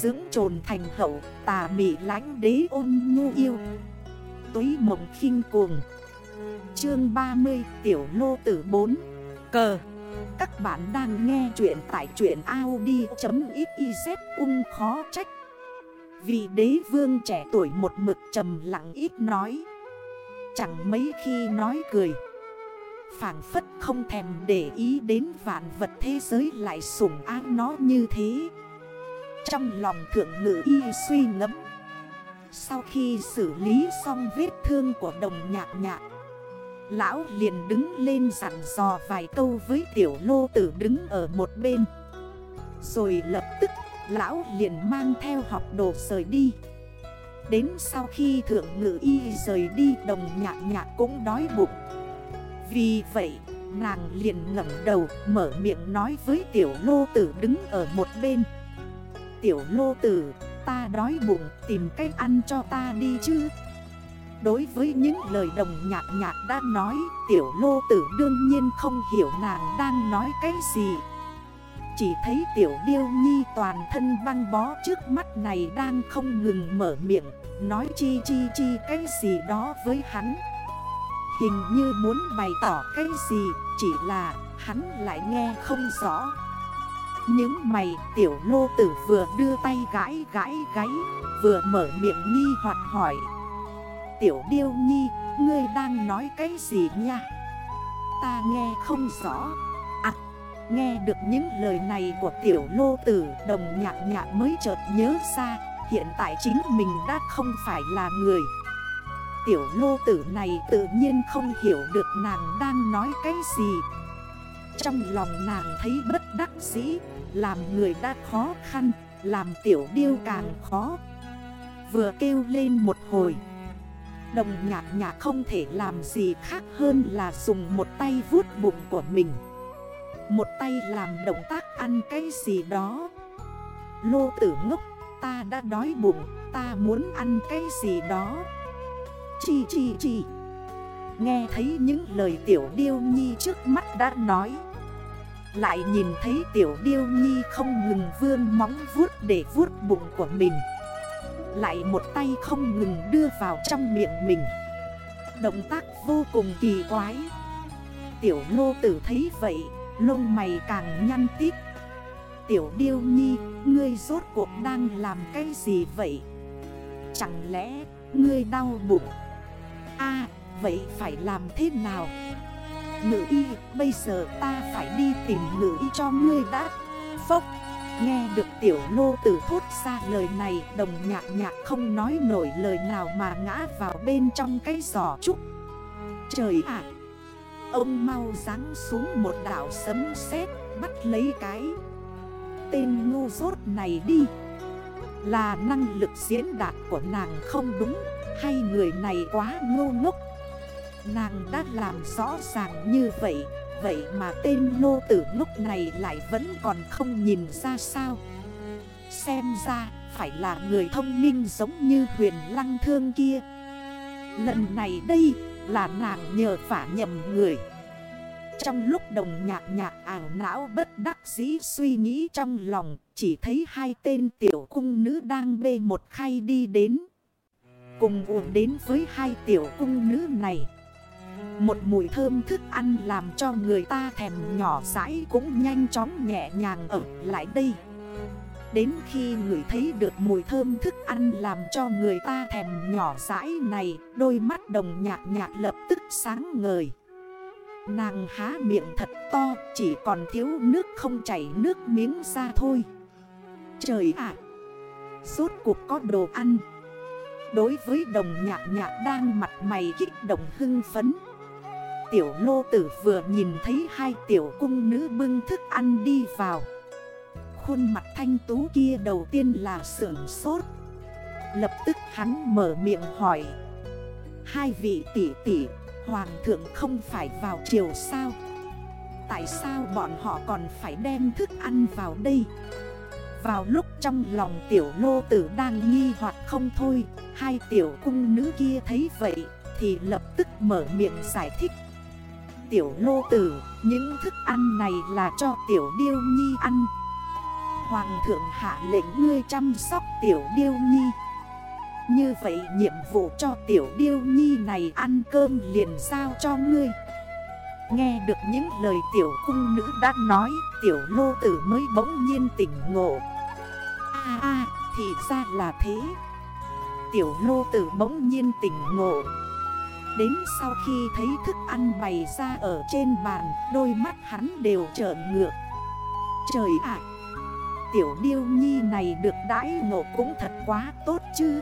Dưỡng trồn thành hậu, tà mị lánh đế ôn nhu yêu. Túy mộng khinh cuồng. Chương 30 Tiểu Lô Tử 4 Cờ. Các bạn đang nghe chuyện tại chuyện Audi.xyz ung khó trách. Vì đế vương trẻ tuổi một mực trầm lặng ít nói. Chẳng mấy khi nói cười. Phản phất không thèm để ý đến vạn vật thế giới lại sủng ác nó như thế. Trong lòng thượng ngữ y suy ngẫm. Sau khi xử lý xong vết thương của đồng nhạc nhạc, Lão liền đứng lên dặn dò vài câu với tiểu lô tử đứng ở một bên. Rồi lập tức, lão liền mang theo học đồ rời đi. Đến sau khi thượng ngự y rời đi, đồng nhạc nhạc cũng đói bụng. Vì vậy, nàng liền ngẩng đầu, mở miệng nói với tiểu lô tử đứng ở một bên. Tiểu lô tử, ta đói bụng, tìm cách ăn cho ta đi chứ. Đối với những lời đồng nhạc nhạc đã nói, Tiểu lô tử đương nhiên không hiểu nàng đang nói cái gì. Chỉ thấy tiểu điêu nhi toàn thân băng bó trước mắt này đang không ngừng mở miệng, Nói chi chi chi cái gì đó với hắn. Hình như muốn bày tỏ cái gì, Chỉ là hắn lại nghe không rõ. Những mày tiểu lô tử vừa đưa tay gãi gãi gáy Vừa mở miệng nghi hoặc hỏi Tiểu Điêu Nhi, ngươi đang nói cái gì nha? Ta nghe không rõ. À, nghe được những lời này của Tiểu Lô Tử, đồng nhạc nhạc mới chợt nhớ ra, hiện tại chính mình đã không phải là người. Tiểu Lô Tử này tự nhiên không hiểu được nàng đang nói cái gì. Trong lòng nàng thấy bất đắc dĩ, làm người đã khó khăn, làm Tiểu Điêu càng khó. Vừa kêu lên một hồi. Đồng nhạc nhạc không thể làm gì khác hơn là dùng một tay vuốt bụng của mình Một tay làm động tác ăn cái gì đó Lô tử ngốc ta đã đói bụng Ta muốn ăn cái gì đó Chi chi chi Nghe thấy những lời tiểu điêu nhi trước mắt đã nói. Lại nhìn thấy tiểu điêu nhi không ngừng vươn móng vuốt để vuốt bụng của mình. Lại một tay không ngừng đưa vào trong miệng mình. Động tác vô cùng kỳ quái. Tiểu lô tử thấy vậy, Lông mày càng nhăn tít Tiểu điêu nhi, Ngươi rốt cuộc đang làm cái gì vậy? Chẳng lẽ Ngươi đau bụng? A vậy phải làm thế nào? Ngự y, Bây giờ ta phải đi tìm ngự y cho ngươi đã. Phốc, Nghe được tiểu lô tử thốt ra lời này, Đồng nhạc nhạc không nói nổi lời nào mà ngã vào bên trong cái giỏ trúc. Trời ạ! Ông mau ráng xuống một đảo sấm sét, Bắt lấy cái Tên ngu rốt này đi. Là năng lực diễn đạt của nàng không đúng Hay người này quá ngu ngốc. Nàng đã làm rõ ràng như vậy Vậy mà tên lô tử lúc này lại vẫn còn không nhìn ra sao? Xem ra phải là người thông minh giống như huyền lăng thương kia. Lần này đây là nàng nhờ phả nhầm người. Trong lúc đồng nhạc nhạc ảo não bất đắc dĩ suy nghĩ trong lòng, Chỉ thấy hai tên tiểu cung nữ đang bê một khay đi đến. Cùng uống đến với hai tiểu cung nữ này một mùi thơm thức ăn làm cho người ta thèm nhỏ rãi cũng nhanh chóng nhẹ nhàng ở lại đây. Đến khi người thấy được mùi thơm thức ăn làm cho người ta thèm nhỏ rãi này, Đôi mắt đồng nhạc nhạc lập tức sáng ngời. Nàng há miệng thật to, chỉ còn thiếu nước không chảy nước miếng ra thôi. Trời ạ! Suốt cuộc có đồ ăn. Đối với đồng nhạc nhạc đang mặt mày kích động hưng phấn Tiểu lô tử vừa nhìn thấy hai tiểu cung nữ bưng thức ăn đi vào. Khuôn mặt thanh tú kia đầu tiên là sưởng sốt. Lập tức hắn mở miệng hỏi. Hai vị tỷ tỷ, Hoàng thượng không phải vào chiều sao? Tại sao bọn họ còn phải đem thức ăn vào đây? Vào lúc trong lòng tiểu lô tử đang nghi hoặc không thôi, Hai tiểu cung nữ kia thấy vậy Thì lập tức mở miệng giải thích. Tiểu lô tử, Những thức ăn này là cho tiểu điêu nhi ăn. Hoàng thượng hạ lệnh ngươi chăm sóc tiểu điêu nhi. Như vậy nhiệm vụ cho tiểu điêu nhi này ăn cơm liền sao cho ngươi. Nghe được những lời tiểu cung nữ đã nói, Tiểu lô tử mới bỗng nhiên tỉnh ngộ. À à thì ra là thế. Tiểu lô tử bỗng nhiên tỉnh ngộ. Đến sau khi thấy thức ăn bày ra ở trên bàn, Đôi mắt hắn đều trợn ngược. Trời ạ! Tiểu điêu nhi này được đãi ngộ cũng thật quá tốt chứ.